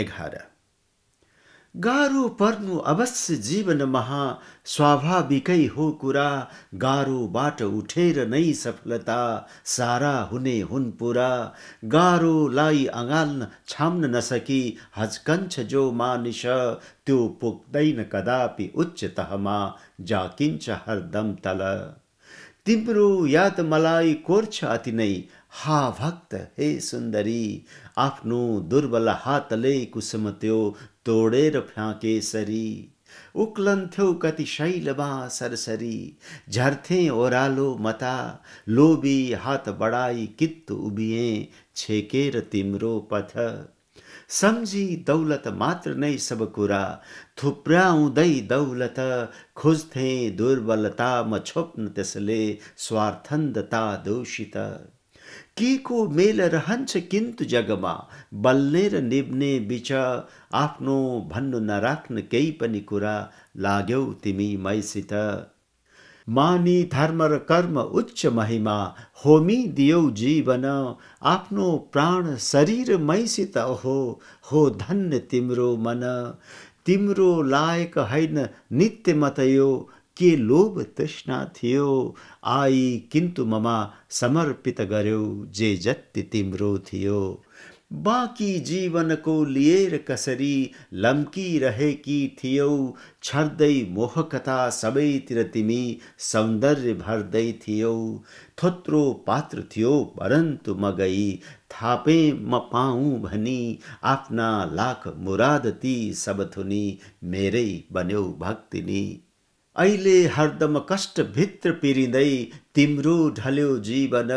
एघार गाह्रो पर्नु अवश्य जीवन महा स्वाभाविकै हो कुरा गाह्रोबाट उठेर नै सफलता सारा हुने हुन् पुरा गाह्रोलाई अँगाल्न छाम्न नसकी हचकन्छ जो मानिस त्यो पुग्दैन कदापि उच्च तहमा जाकिन्छ हरदम तल तिम्रो याद मलाई कोर्छ अति नै हा भक्त हे सुन्दरी आफ्नो दुर्बल हातले कुसुम त्यो तोडेर फ्याँके सरी। उक्लन्थ्यौ कति शैलमा सरसरी। झर्थे ओह्रालो मता, लोभी हात बढाई कित्त उभिए छेकेर तिम्रो पथ। सम्झी दौलत मात्र नै सब कुरा थुप्राउँदै दौलत, खोज्थे दुर्बलता म छोप्न त्यसले स्वार्थन्दता दोषित। के मेल रहन्छ किन्तु जगमा? बल्ने र निब्ने बिच आफ्नो भन्नु नराख्न केही पनि कुरा लाग्यौ तिमी मैसित। मानी धर्म र कर्म उच्च महिमा, होमी दियौ जीवन। आफ्नो प्राण शरीर मैसित हो हो धन्य तिम्रो मन। तिम्रो लायक होइन नित्य मत यो के लोभ तृष्णा थियो। आई किन्तु ममा समर्पित गर्यो जे जति तिम्रो थियो। बाँकी जीवनको लिएर कसरी लम्किरहेकी थियौ, छर्दै मोहकथा सबैतिर तिमी सौन्दर्य भर्दै थियौ। थोत्रो पात्र थियो, परन्तु म गई थापे म पाऊँ भनी, आफ्ना लाख मुराद ती सब थुनी मेरै बन्यौ भक्तिनी। अहिले हरदम कष्टभित्र पिरिँदै तिम्रो ढल्यो जीवन।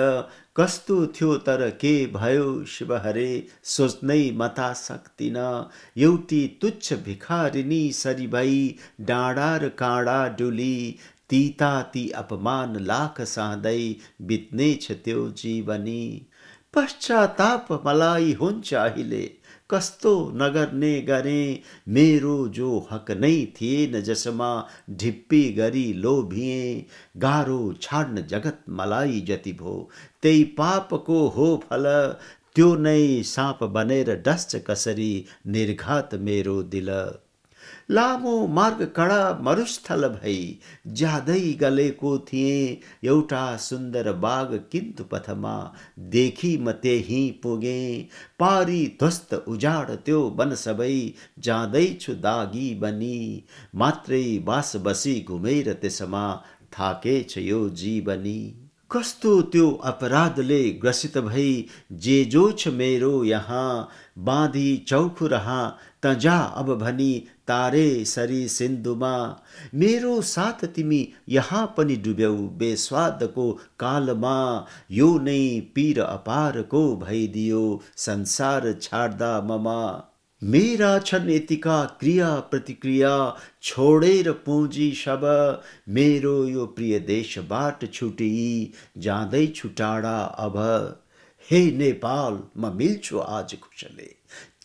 कस्तो थियो तर के भयो शिव हरे सोच्नै मता सक्दिन एउटी तुच्छ भिखारिनी सरी भई डाँडा र काँडा डुली तिता ती अपमान लाख सहँदै बित्नेछ त्यो जीवनी। पश्चाताप मलाई हुन्छ अहिले कस्तो नगर्ने गरे, मेरो जो हक नै थिएन जसमा ढिप्पी गरी लोभिए, गाह्रो छाड्न जगत मलाई जति भो। त्यही पापको हो फल, त्यो नै साप बनेर डस्छ कसरी निर्घात मेरो दिल। लामो मार्ग कडा मरुस्थल भई ज्यादै गलेको थिएँ एउटा सुन्दर बाघ किन्तु पथमा, देखी म त्यही पुगे। पारी ध्वस्त उजाड त्यो वन सबै जाँदैछु दागी बनी। मात्रै बास बसी घुमेर त्यसमा थाकेछ यो जीवनी। कस्तो त्यो अपराधले ग्रसित भई, जे जो छ मेरो यहाँ, बाँधी चौखु रहा त जा अब भनी, तारे सरी सिन्धुमा। मेरो साथ तिमी यहाँ पनि डुब्यौ, बेस्वादको कालमा। यो नै पीर अपारको भइदियो संसार छाड्दा ममा। मेरा छन् यतिका क्रिया प्रतिक्रिया छोडेर पुँजी सब मेरो यो प्रिय देशबाट छुटी जाँदैछु टाढा अब। हे नेपाल, म मिल्छु आज कुशले।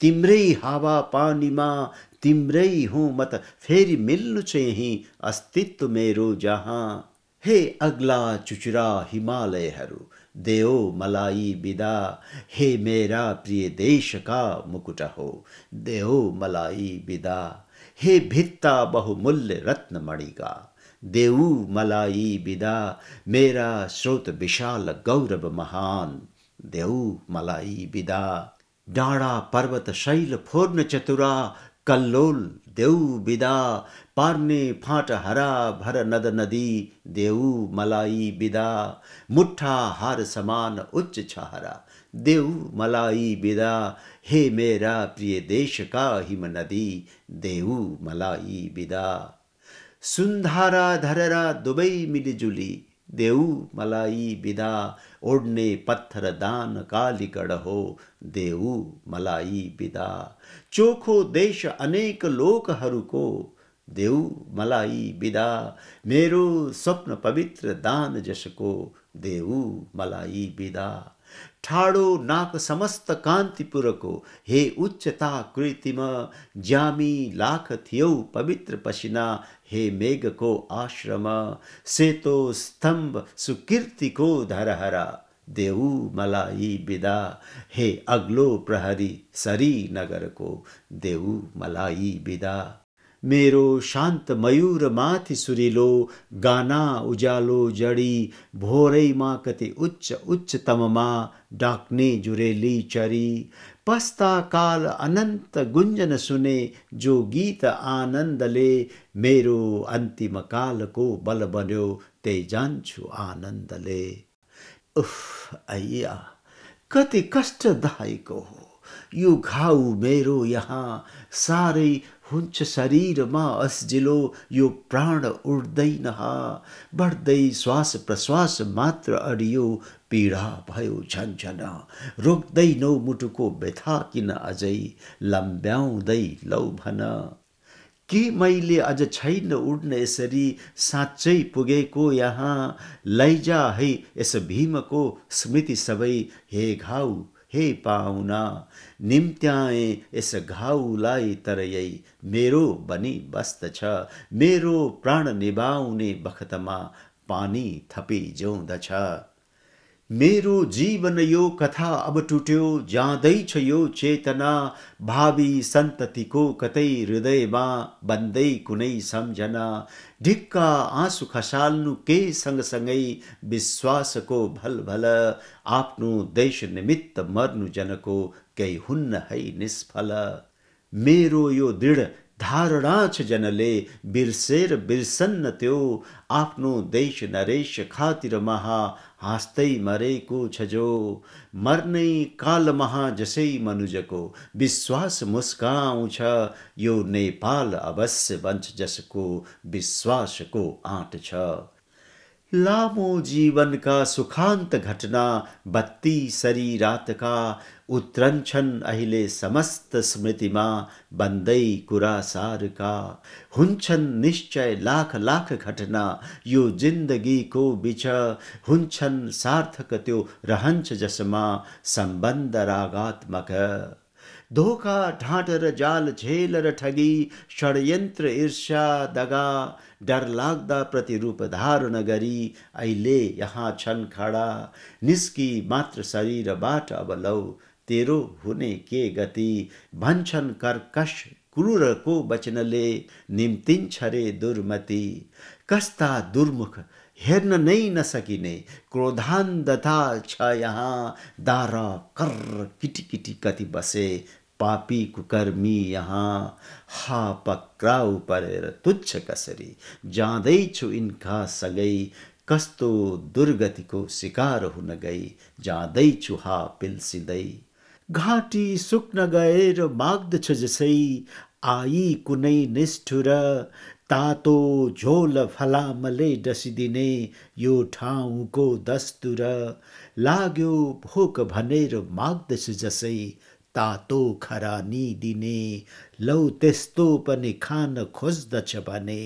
तिम्रै हावा पानीमा, तिम्रै हुँ म त फेरि मिल्नु छ यहीँ अस्तित्व मेरो जहाँ। हे अग्ला चुचुरा हिमालयहरू देओ मलाई विदा हे मेरा प्रिय देश का मुकुट हो, देओ मलाई विदा हे भित्ता बहुमूल्य रत्नमणिका देऊ मलाई विदा मेरा स्रोत विशाल गौरव महान, देऊ मलाई विदा डाँडा पर्वत शैल फोर्न चतुरा कल्लोल देऊ बिदा, पार्ने फाट हरा भर नद नदी, देऊ मलाई बिदा। मुठा हार समान उच्च छहरा, देऊ मलाई बिदा। हे मेरा प्रिय देश का हिम नदी, देऊ मलाई बिदा। सुन्धारा धररा दुवै मिलिजुली देऊ मलाई विदा, ओढ़ने पत्थर दान कालीगढ़ हो देऊ मलाई विदा। चोखो देश अनेक लोकहरूको, देऊ मलाई विदा। मेरो स्वप्न पवित्र दान जस को देऊ मलाई विदा। ठाडो नाक समस्त कान्तिपुरको हे उच्चता कृतिम, ज्यामी लाख थियौ पवित्र पसिना हे मेघको आश्रम, सेतो स्तम्भ सुकीर्तिको धरहरा, देऊ मलाई बिदा, हे अग्लो प्रहरी सरी नगरको देऊ मलाई बिदा। मेरो शान्त मयूर माथि सुरिलो, गाना उज्यालो जडी, भोरैमा कति उच्च उच्चतममा डाक्ने जुरेली चरी। पस्ता काल अनन्त गुन्जन सुने, जो गीत आनन्दले मेरो अन्तिम कालको बल बन्यो त्यही जान्छु आनन्दले। उफ, अय्या, कति कष्टदायक हो। यो घाउ मेरो यहाँ साह्रै हुन्छ शरीरमा अस्जिलो यो प्राण उड्दैन बढ्दै श्वास प्रश्वास मात्र अडियो पीडा भयो झन्झन। रोक्दैनौ मुटुको व्यथा किन अझै लम्ब्याउँदै लौ भन। के मैले अझ छैन उड्न यसरी साँच्चै पुगेको यहाँ? लैजा है यस भीमको स्मृति सबै हे घाउ हे पाहुना निम्त्याए यस घाउलाई तरयै, मेरो बनी बस्दछ मेरो प्राण निभाउने बखतमा पानी थपी जिउँदछ मेरो जीवन यो कथा अब टुट्यो जाँदैछ यो चेतना। भावी सन्ततिको कतै हृदयमा बन्दै कुनै सम्झना। ढिक्का आँसु खसाल्नु के सँगसँगै विश्वासको भल भल आफ्नो देश निमित्त मर्नु जनको केही हुन्न है निष्फल। मेरो यो दृढ धारणा छ जनले, बिर्सेर बिर्सन्न त्यो। आफ्नो देश नरेश खातिर महा हाँस्दै मरेको छ जो। मर्नै काल महा जसै मनुजको विश्वास मुस्काउँछ यो नेपाल अवश्य बन्छ जसको विश्वासको आँट छ। लामो जीवनका सुखान्त घटना, बत्ती सरी रातका उत्रन्छन् अहिले समस्त स्मृतिमा बन्दै सारका। हुन्छन् निश्चय लाख लाख घटना, यो जिन्दगीको बिच हुन्छन् सार्थक त्यो रहन्छ जसमा सम्बन्ध रागात्मक। धोका ढाँट र जाल, झेल र ठगी, षड्यन्त्र, ईर्ष्या, दगा, डर लाग्दा प्रतिरूप धारण गरी अहिले यहाँ छन् खडा। निस्की मात्र शरीरबाट अब लौ। तेरो हुने के गति। भन्छन् कर्कश क्रूरको वचनले निम्तिन्छ रे दुर्मति। कस्ता दुर्मुख, हेर्न नै नसकिने, क्रोधान्धता छ यहाँ। दारा कर किटी कति बसे, पापी कुकर्मी यहाँ। हा, पक्राउ परेर तुच्छ कसरी, जाँदैछु इन्का सँगै। कस्तो दुर्गतिको शिकार हुन गई, जाँदैछु हा पिल्सिँदै। घाँटी सुक्न गएर माग्दछ जसै आई कुनै निष्ठुर तातो झोल फलामले डसिदिने यो ठाउँको दस्तुर। लाग्यो भोक भनेर माग्दछ जसै तातो खरानी दिने लौ त्यस्तो पनि खान खोज्दछ भने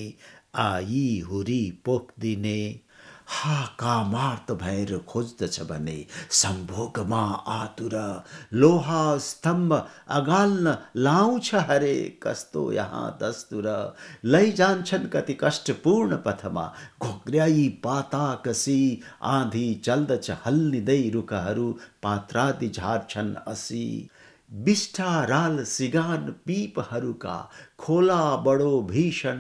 आई हुरी पोखिदिने। हा कामार्त भएर खोज्दछ भने सम्भोगमा आतुर। लोहा स्तम्भ अगाल्न लाउँछ हरे, कस्तो यहाँ दस्तुर। लैजान्छन् कति कष्टपूर्ण पथमा, घोग्र्याई पाता कसी आँधी चल्दछ हल्लिँदै रुखहरू, पात्रादि झार्छन् असी। बिष्ठा राल सिगान पिपहरूका खोला बडो भीषण,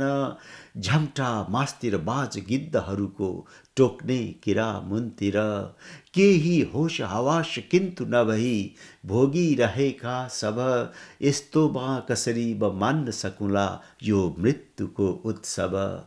झम्टा मास्तिर बाज गिद्धहरूको टोक्ने किरा मुनतिर। केही होस हवास किन्तु नभई भोगिरहेका सब यस्तोमा कसरी ब मान्न सकुला यो मृत्युको उत्सव।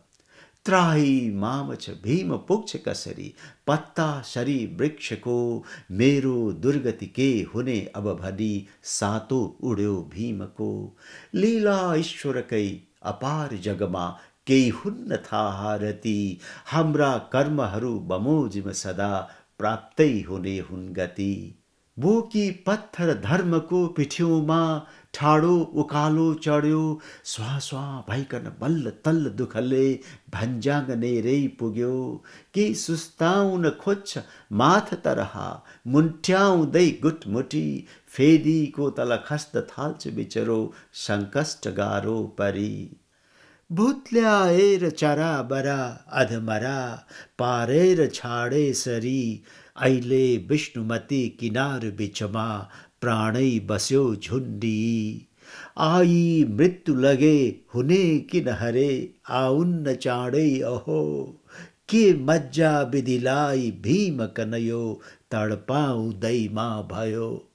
त्राही मामछ भीम पुग्छ कसरी। पत्ता शरी वृक्षको मेरो दुर्गति के हुने अब भनी सातो उड्यो भीमको लीला ईश्वरकै अपार जगमा केही हुन्न थाहा रति हाम्रा कर्महरू बमोजिम सदा, प्राप्तै हुने हुन् गति। बोकी पत्थर धर्मको पिठ्यौमा ठाडो, उकालो, चढ्यो, स्वा स्वा भइकन बल्ल तल्ल दुखले भन्ज्याङ नेरै पुग्यो। के सुस्ताउन खोज्छ माथ तरहा मुन्ट्याउँदै गुटमुटी फेदीको तल खस्द थाल्छ बिचरो सङ्कष्ट गाह्रो परी। भुत्ल्याएर चरा बरा अधमरा पारेर छाडे सरी अहिले विष्णुमती किनार बिचमा प्राणै बस्यो झुंडी आई मृत्यु लगे हुने किन हरे आउन्न चाँडै अहो, के मज्जा विधिलाई भीम कनयो तडपाउँदैमा भयो।